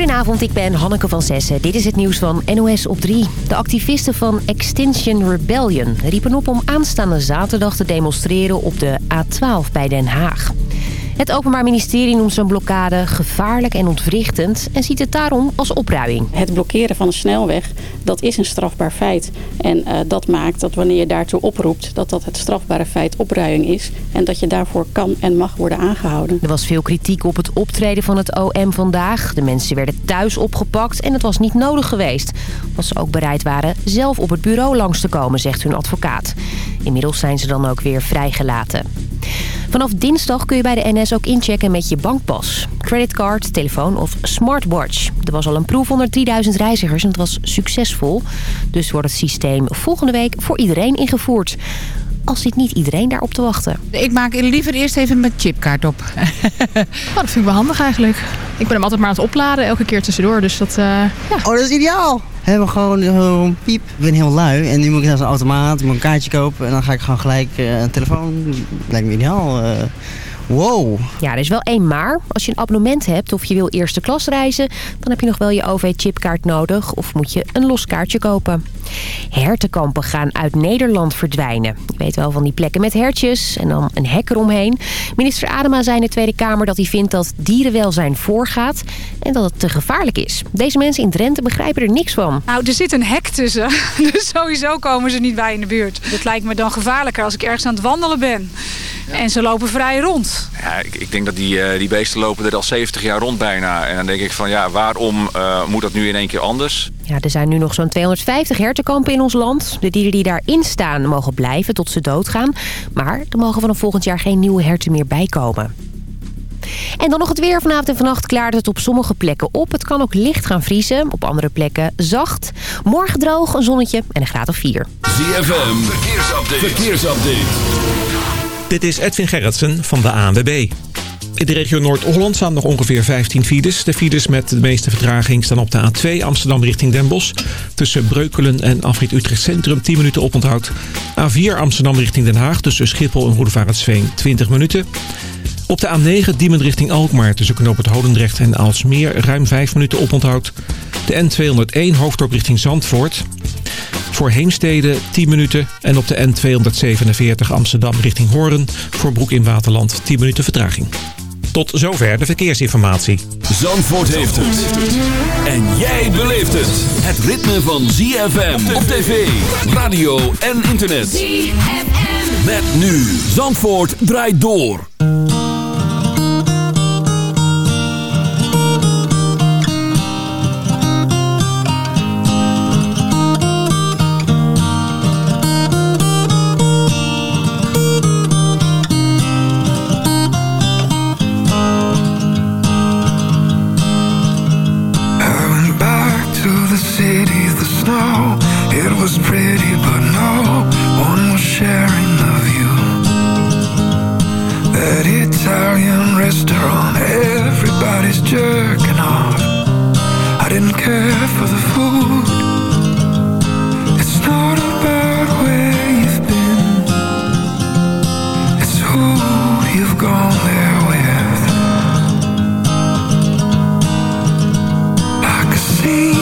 Goedenavond, ik ben Hanneke van Zessen. Dit is het nieuws van NOS op 3. De activisten van Extinction Rebellion riepen op om aanstaande zaterdag te demonstreren op de A12 bij Den Haag. Het Openbaar Ministerie noemt zo'n blokkade gevaarlijk en ontwrichtend... en ziet het daarom als opruiing. Het blokkeren van een snelweg, dat is een strafbaar feit. En uh, dat maakt dat wanneer je daartoe oproept... dat dat het strafbare feit opruiing is... en dat je daarvoor kan en mag worden aangehouden. Er was veel kritiek op het optreden van het OM vandaag. De mensen werden thuis opgepakt en het was niet nodig geweest. Als ze ook bereid waren zelf op het bureau langs te komen, zegt hun advocaat. Inmiddels zijn ze dan ook weer vrijgelaten. Vanaf dinsdag kun je bij de NS ook inchecken met je bankpas. Creditcard, telefoon of smartwatch. Er was al een proef onder 3000 reizigers en het was succesvol. Dus wordt het systeem volgende week voor iedereen ingevoerd als zit niet iedereen daarop te wachten. Ik maak liever eerst even mijn chipkaart op. oh, dat vind ik wel handig eigenlijk. Ik ben hem altijd maar aan het opladen, elke keer tussendoor. Dus dat, uh, ja. Oh, dat is ideaal. Hebben gewoon een piep. Ik ben heel lui en nu moet ik naar zo'n automaat, moet een kaartje kopen en dan ga ik gewoon gelijk uh, een telefoon. Lijkt me ideaal. Uh, Wow. Ja, er is wel één maar. Als je een abonnement hebt of je wil eerste klas reizen... dan heb je nog wel je OV-chipkaart nodig of moet je een los kaartje kopen. Hertenkampen gaan uit Nederland verdwijnen. Je weet wel van die plekken met hertjes en dan een hek eromheen. Minister Adema zei in de Tweede Kamer dat hij vindt dat dierenwelzijn voorgaat... en dat het te gevaarlijk is. Deze mensen in Drenthe begrijpen er niks van. Nou, er zit een hek tussen. Dus sowieso komen ze niet bij in de buurt. Dat lijkt me dan gevaarlijker als ik ergens aan het wandelen ben. En ze lopen vrij rond. Ja, ik, ik denk dat die, uh, die beesten lopen er al 70 jaar rond bijna. En dan denk ik van ja, waarom uh, moet dat nu in één keer anders? Ja, er zijn nu nog zo'n 250 hertenkampen in ons land. De dieren die daarin staan mogen blijven tot ze doodgaan. Maar er mogen vanaf volgend jaar geen nieuwe herten meer bijkomen. En dan nog het weer. Vanavond en vannacht klaart het op sommige plekken op. Het kan ook licht gaan vriezen. Op andere plekken zacht. Morgen droog, een zonnetje en een graad of 4. ZFM, verkeersupdate. verkeersupdate. Dit is Edwin Gerritsen van de ANWB. In de regio Noord-Holland staan nog ongeveer 15 files. De files met de meeste vertraging staan op de A2 Amsterdam richting Den Bosch. Tussen Breukelen en Afrit Utrecht Centrum 10 minuten oponthoud. A4 Amsterdam richting Den Haag tussen Schiphol en Roedevaartsveen 20 minuten. Op de A9 Diemen richting Alkmaar tussen Knoop het Holendrecht en Aalsmeer ruim 5 minuten oponthoud. De N201 hoofddorp richting Zandvoort. Voor Heemstede 10 minuten en op de N247 Amsterdam richting Hoorn voor Broek in Waterland 10 minuten vertraging. Tot zover de verkeersinformatie. Zandvoort heeft het. En jij beleeft het. Het ritme van ZFM op tv, radio en internet. ZFM. Met nu. Zandvoort draait door. see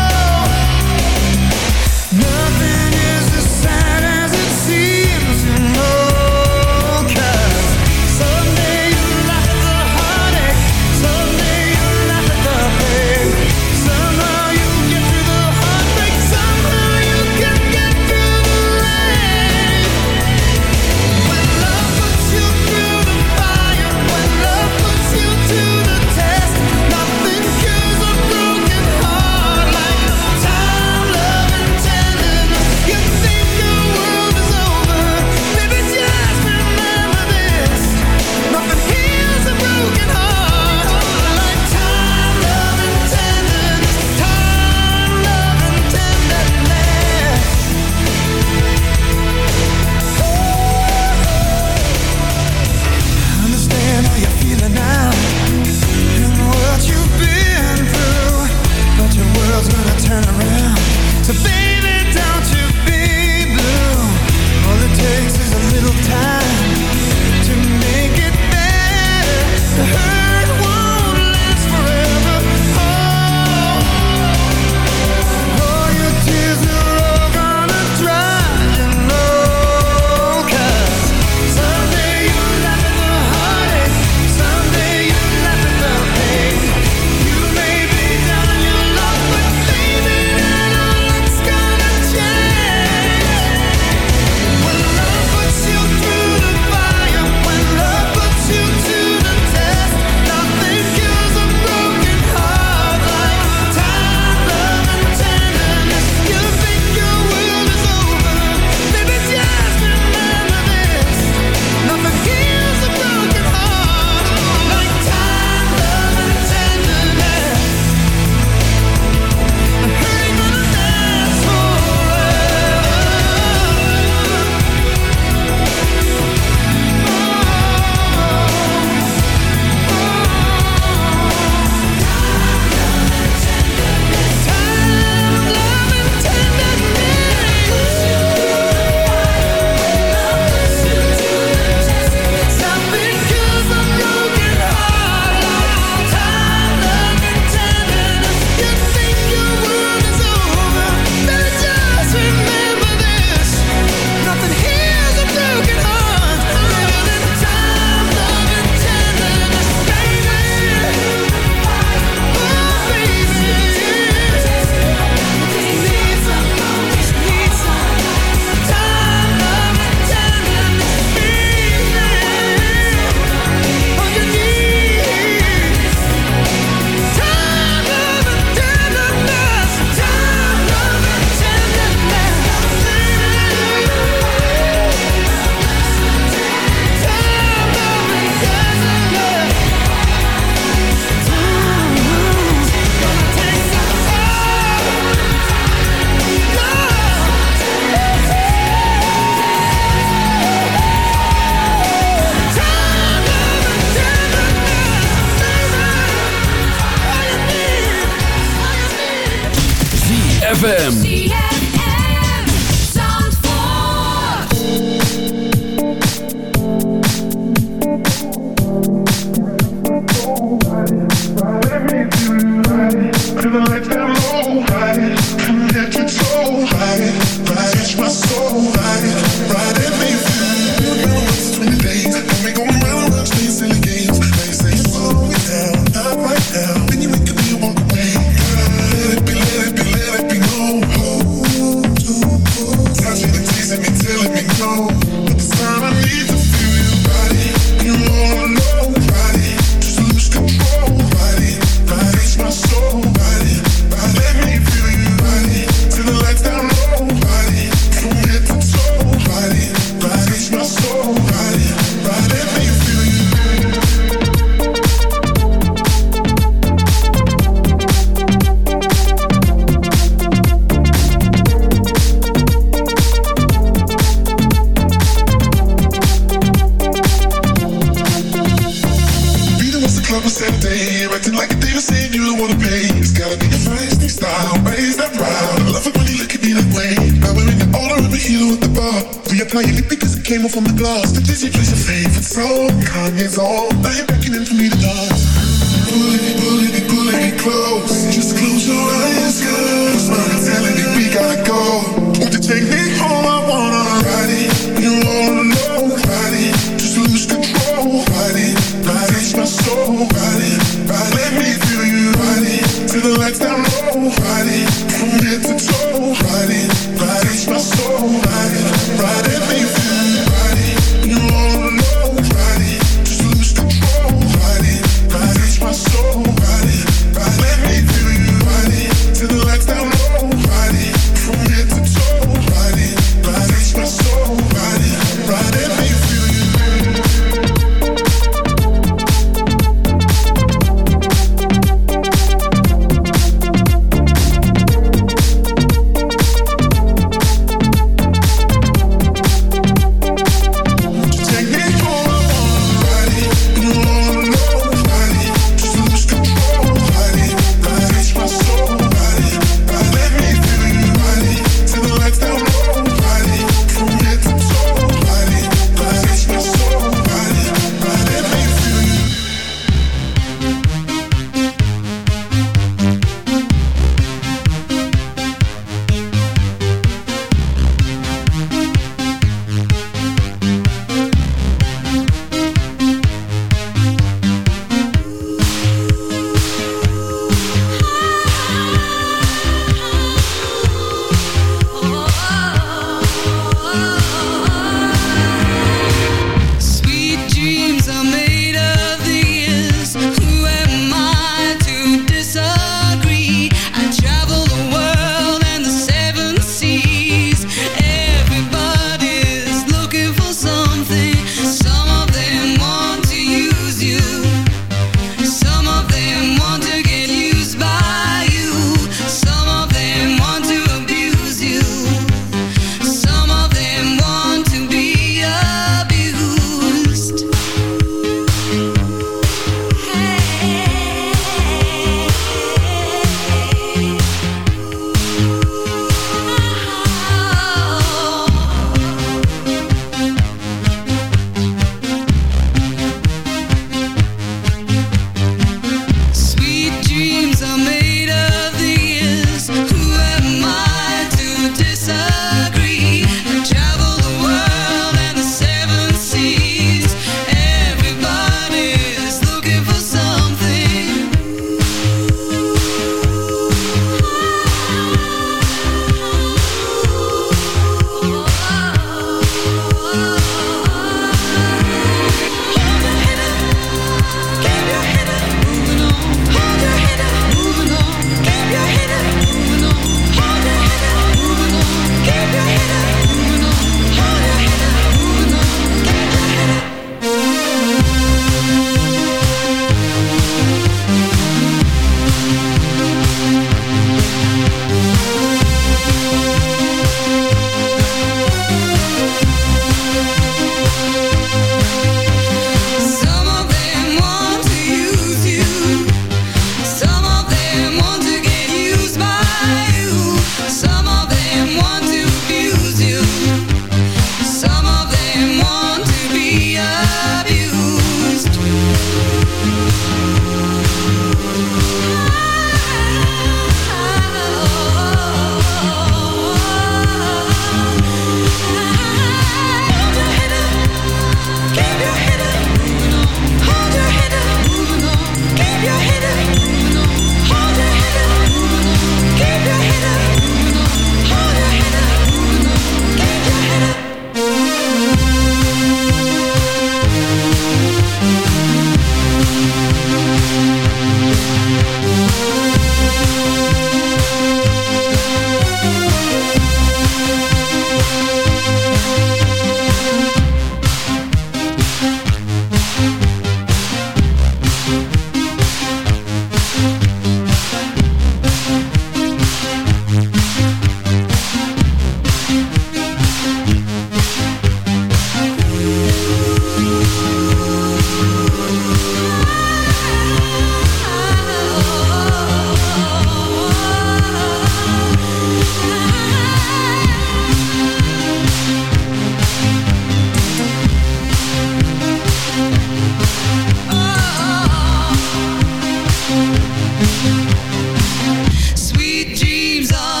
Sweet dreams are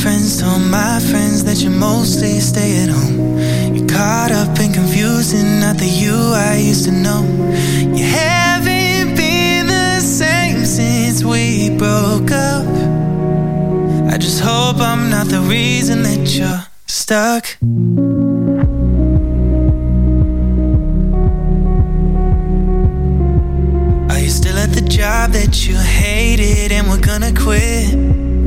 Friends told my friends that you mostly stay at home. You're caught up and confusing, not the you I used to know. You haven't been the same since we broke up. I just hope I'm not the reason that you're stuck. Are you still at the job that you hated and we're gonna quit?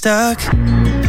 stuck.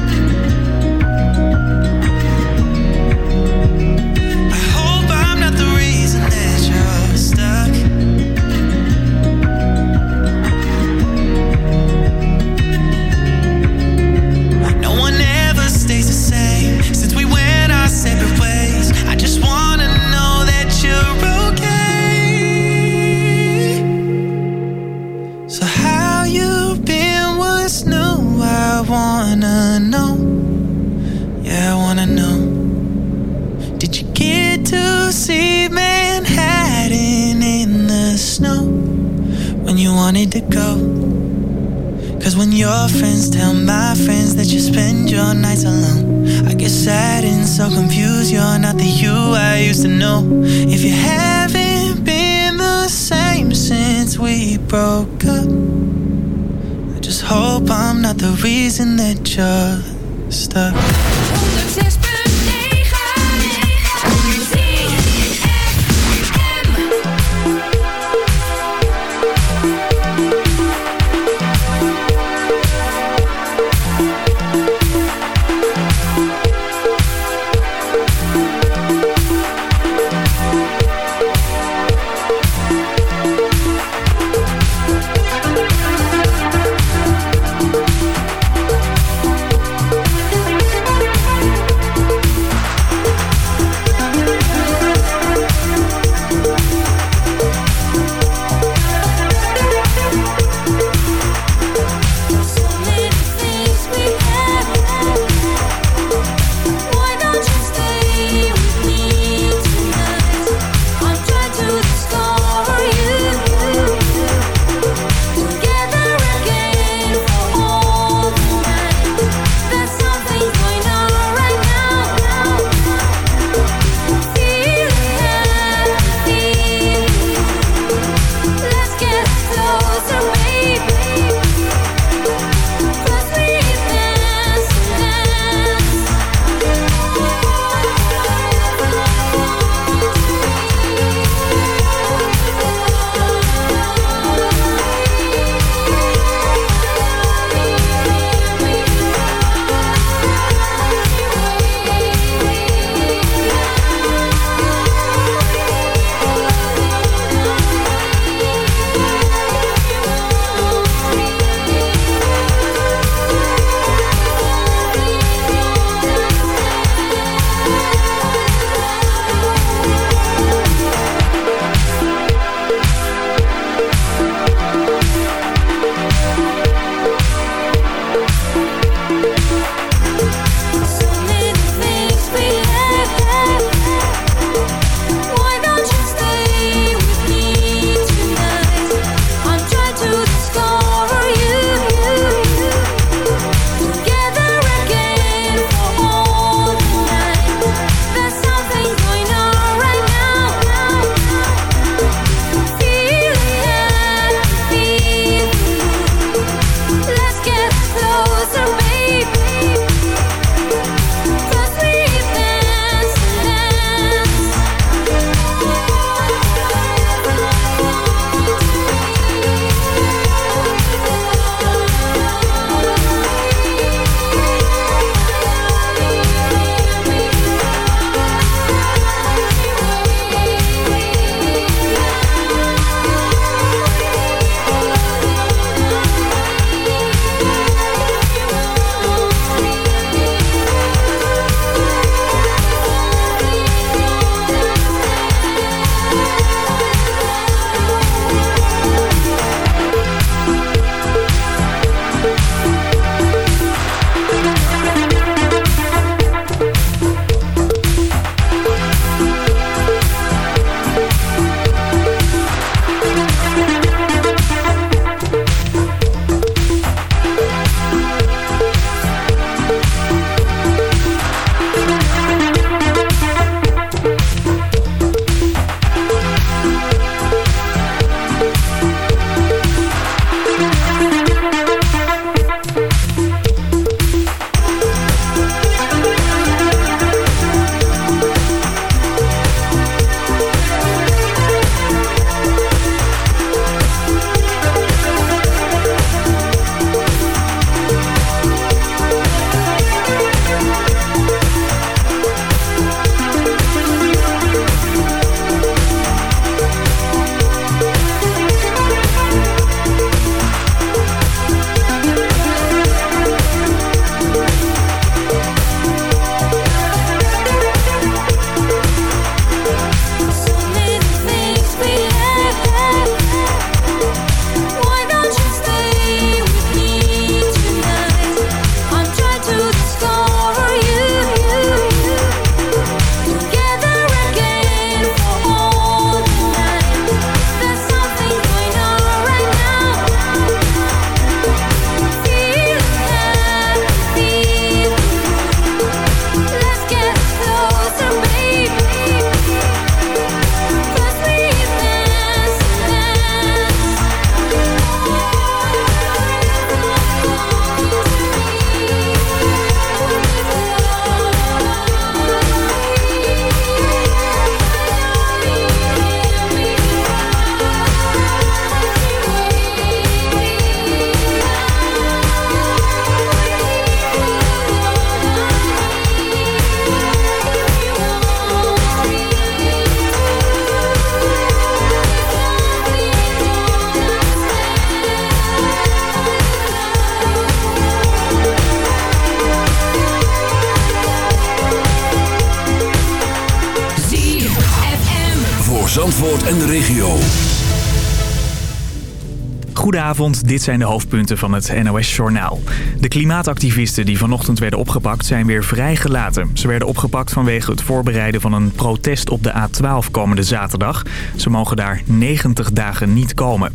Dit zijn de hoofdpunten van het NOS-journaal. De klimaatactivisten die vanochtend werden opgepakt zijn weer vrijgelaten. Ze werden opgepakt vanwege het voorbereiden van een protest op de A12 komende zaterdag. Ze mogen daar 90 dagen niet komen.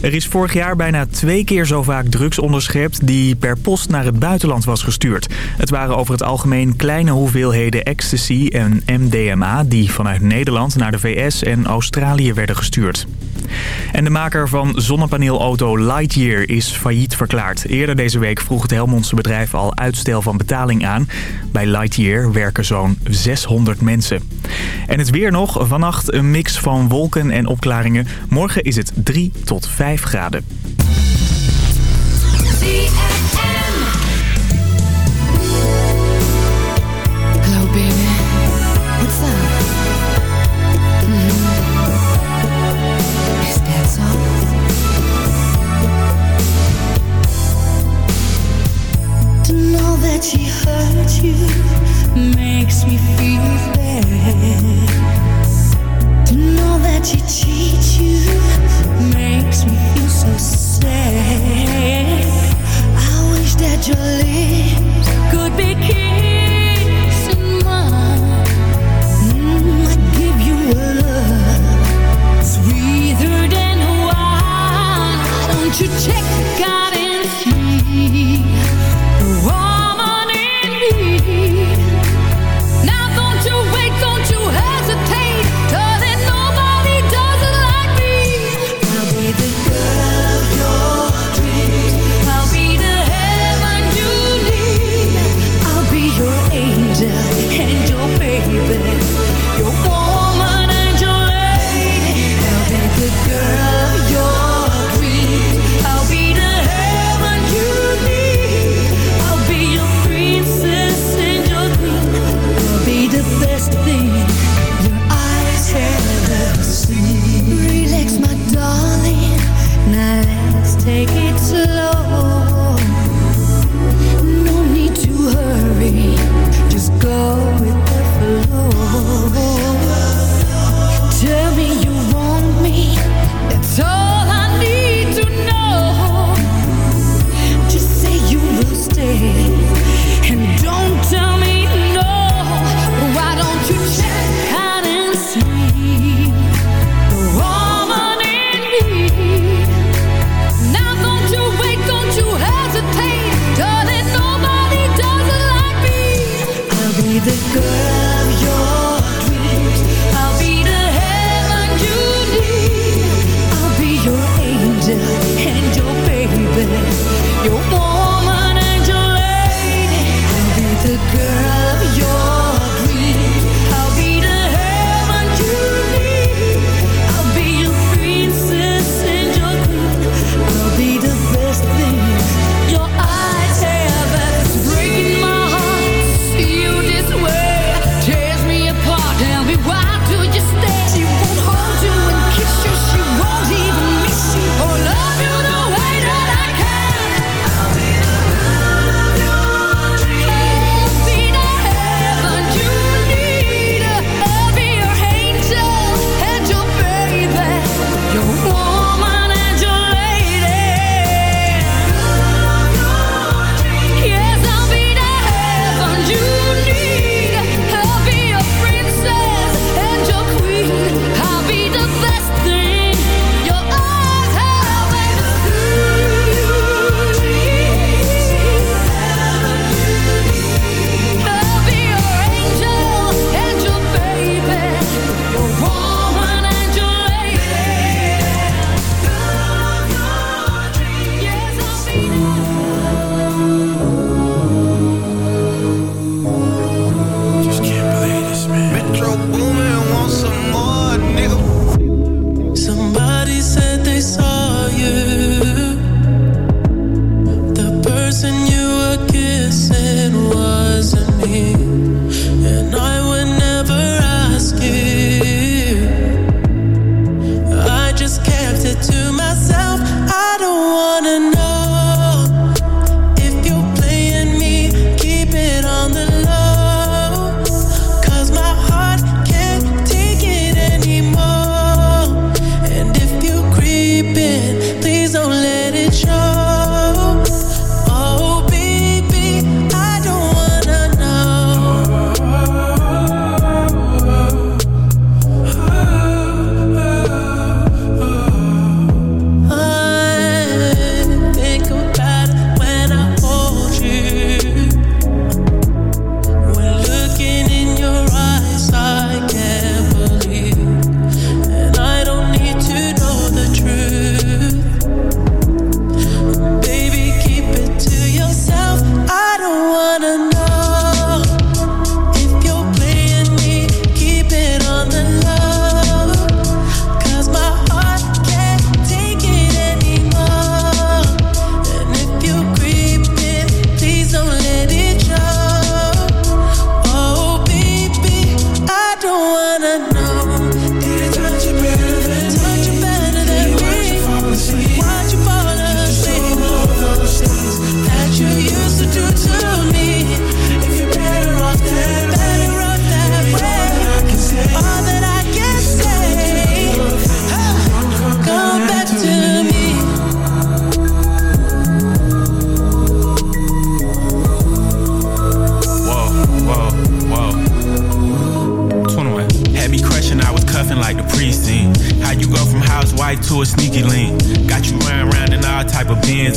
Er is vorig jaar bijna twee keer zo vaak drugs onderschept die per post naar het buitenland was gestuurd. Het waren over het algemeen kleine hoeveelheden ecstasy en MDMA die vanuit Nederland naar de VS en Australië werden gestuurd. En de maker van zonnepaneelauto Lightyear is failliet verklaard. Eerder deze week vroeg het Helmondse bedrijf al uitstel van betaling aan. Bij Lightyear werken zo'n 600 mensen. En het weer nog. Vannacht een mix van wolken en opklaringen. Morgen is het 3 tot 5 graden.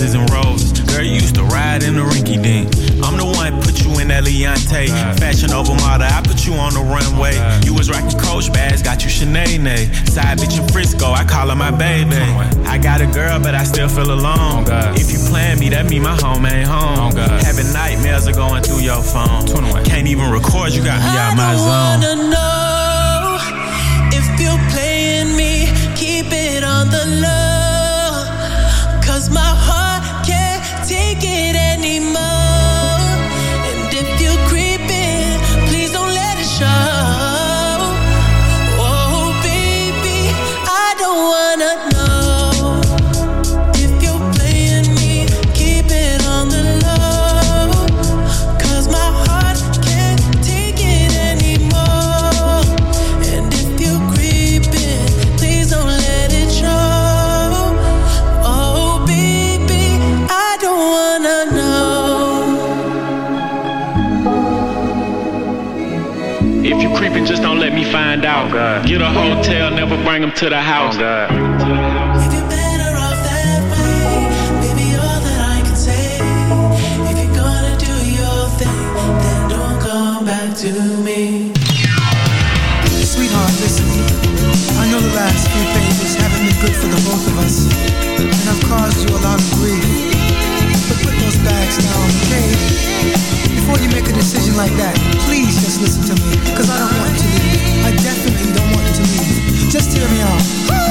Rolexes and Rolls. Girl, you used to ride in the rinky dink. I'm the one put you in that Leontay. Fashion over model, I put you on the runway. You was rocking Coach bags, got you Sinead. Side bitch in Frisco, I call her my baby. I got a girl, but I still feel alone. Oh, if you plan me, that mean my home ain't home. Oh, Having nightmares are going through your phone. Can't even record, you got me out my zone. I wanna know if you're playing me, keep it on the low. God. Get a hotel, never bring them to the house. Oh God. Sweetheart, listen. I know the last few pages haven't been good for the both of us, and I've caused you a lot of grief. But put those bags down, okay? Before you make a decision like that, please just listen to me, because I don't want to leave. I definitely just hear me out.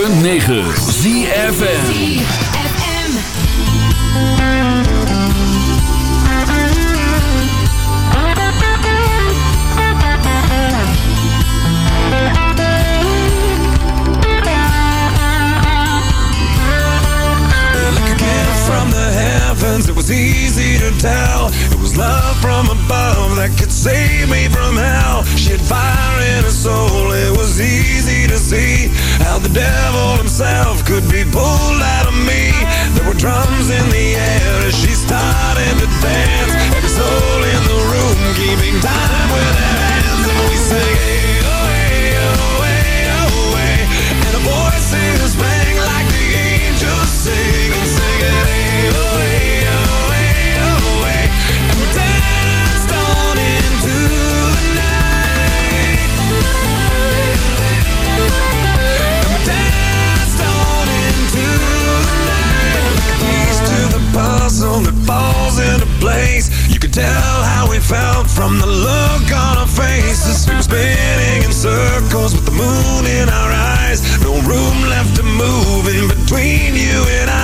106.9 ZFN circles with the moon in our eyes. No room left to move in between you and I.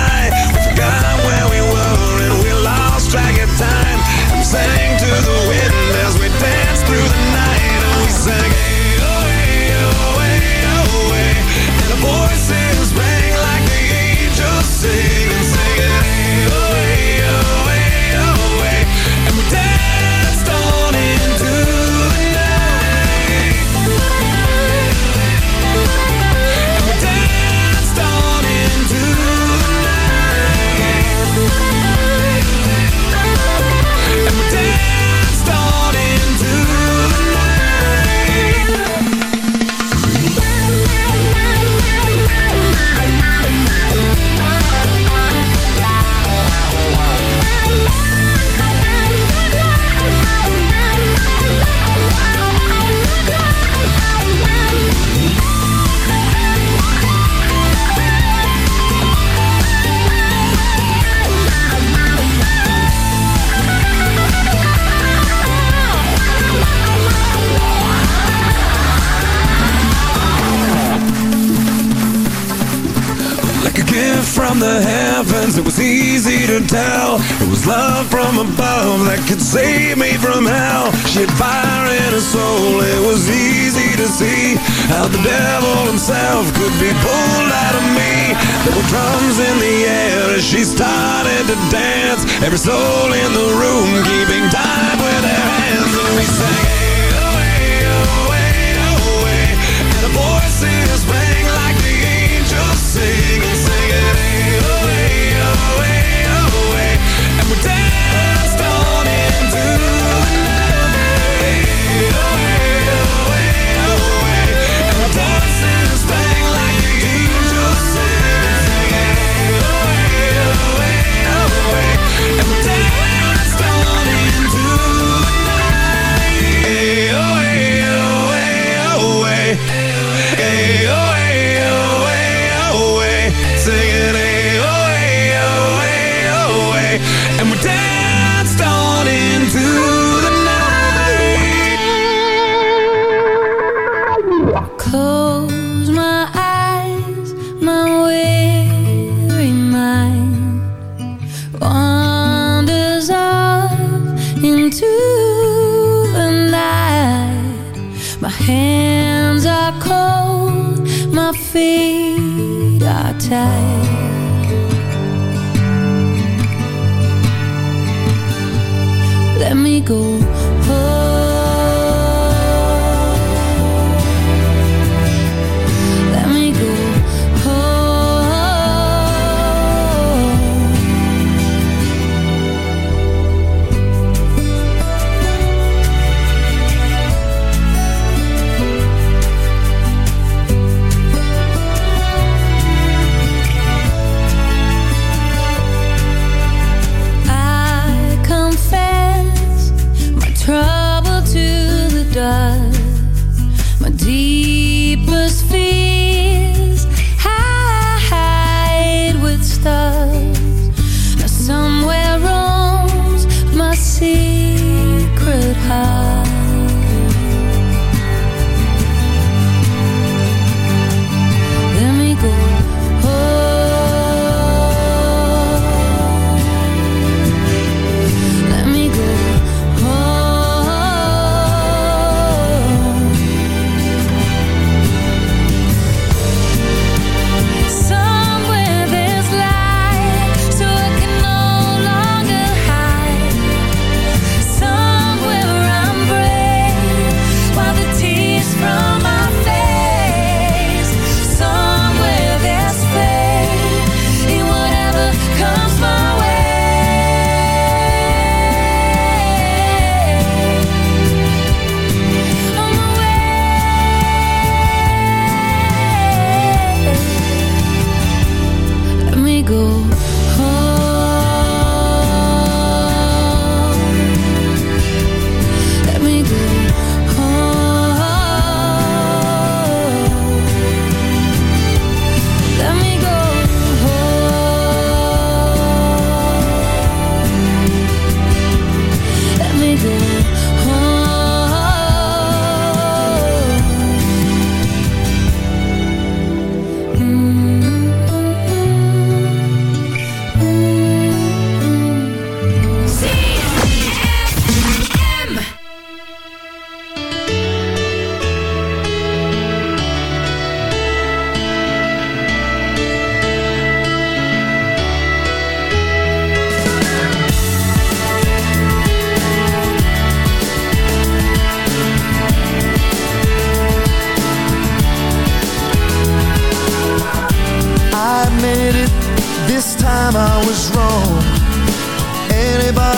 every soul in the room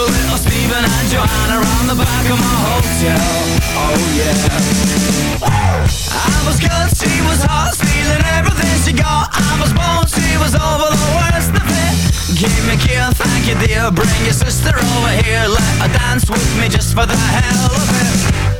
For little Stephen and Joanna Around the back of my hotel. Oh yeah. I was good, she was hot Stealing everything she got. I was born, she was over the worst of it. Give me a kiss, thank you dear. Bring your sister over here. Let her dance with me just for the hell of it.